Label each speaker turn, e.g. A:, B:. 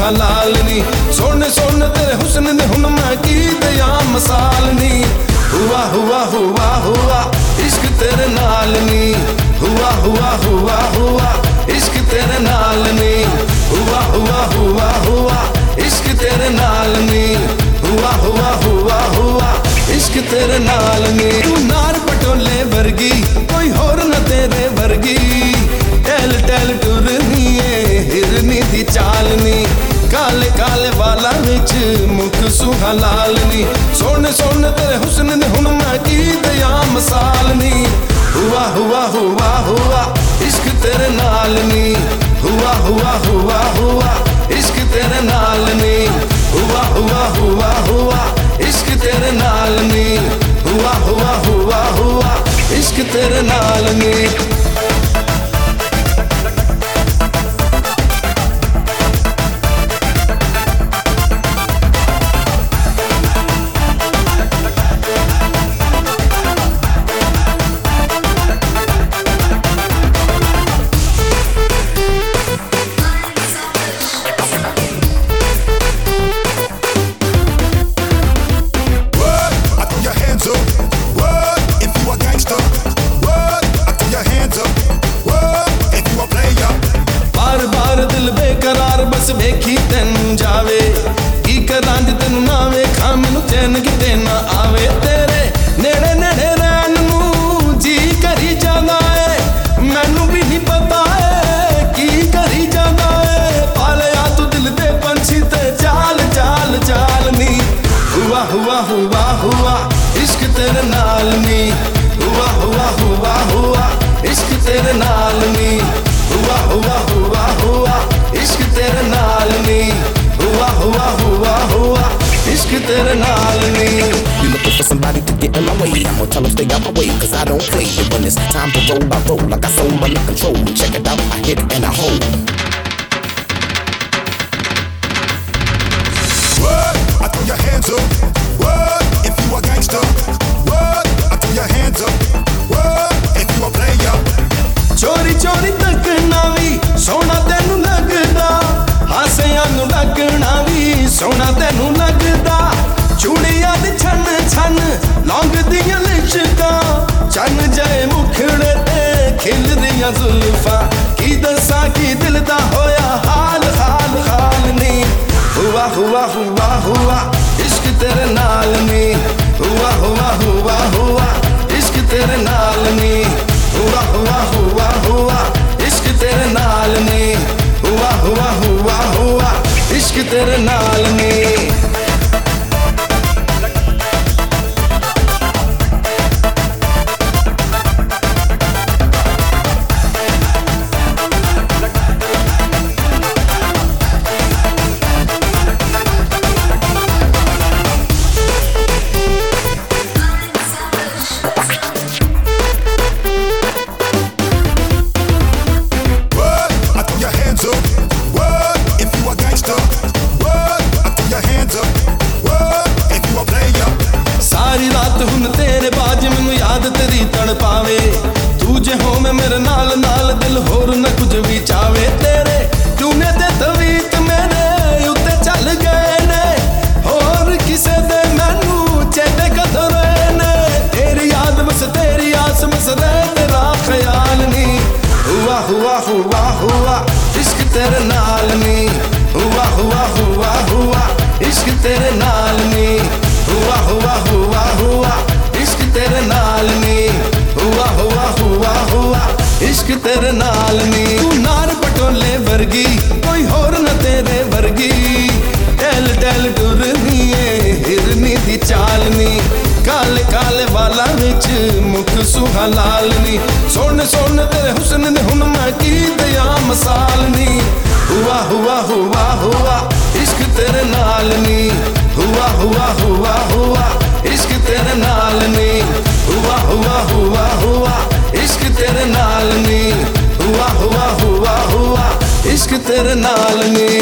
A: हलाल नी सोने सोने तेरे हुस्न ने हुन मैं की दया मसाल नी हुआ हुआ हुआ हुआ इश्क तेरे नाल नी हुआ हुआ हुआ हुआ इश्क तेरे नाल नी हुआ हुआ हुआ हुआ इश्क तेरे नाल नी हुआ हुआ हुआ हुआ इश्क तेरे नाल नी तू नार पटोले वर्गी कोई होर न तेरे ਕਾਲੇ ਕਾਲੇ ਵਾਲਾਂ ਵਿੱਚ ਮੁਖ ਸੁਹਾਲਾਲ ਨੀ। ਸੋਹਣੇ ਸੋਹਣੇ ਤੇਰੇ ਹੁਸਨ ਨੇ ਬਸ ਵੇਖੀ ਤੈਨੂੰ ਜਾਵੇ। ਕੀ ਕਰਾਂ ਜੇ ਤੈਨੂੰ ਨਾ ਵੇਖਾਂ, ਮੈਨੂੰ ਚੈਨ ਕਿਤੇ ਨਾ ਆਵੇ। ਤੇਰੇ ਨੇੜੇ ਨੇੜੇ ਰਹਿਣ ਨੂੰ ਜੀ ਕਰੀ ਜਾਂਦਾ ਏ। ਮੈਨੂੰ ਵੀ ਨਹੀਂ ਪਤਾ ਏ ਕੀ ਕਰੀ ਜਾਂਦਾ ਏ। ਪਾਲਿਆ ਤੂੰ ਦਿਲ ਦੇ ਪੰਛੀ ਤੇ ਚਾਲ ਚਾਲ ਚਾਲ ਨੀ। ਹੁਆ ਹੁਆ ਹੁਆ ਹੁਆ, ਇਸ਼ਕ ਤੇਰੇ ਨਾਲ ਨੀ। ਹੁਆ ਹੁਆ ਹੁਆ ਹੁਆ, ਇਸ਼ਕ ਤੇਰੇ ਨਾਲ ਨੀ। ਹੁਆ ਹੁਆ ਹੁਆ ਹੁਆ, ਇਸ਼ਕ ਤੇਰੇ ਨਾਲ
B: somebody to get in my way? I'ma tell them stay out my way, cause I don't play. And when it's time to roll, I roll like I soul under control. Check it out, I hit it and I hold.
C: What? I throw your hands up.
A: ज़िंदगी कोई होर न तेरे वर्गी। Tail tail टुरनी है हिरनी दी चालनी। काले काले वाला विच मुख सुहा लालनी। सोन सोन तेरे हुसन ने हुन मैं की दया मसालनी। हुआ हुआ हुआ calling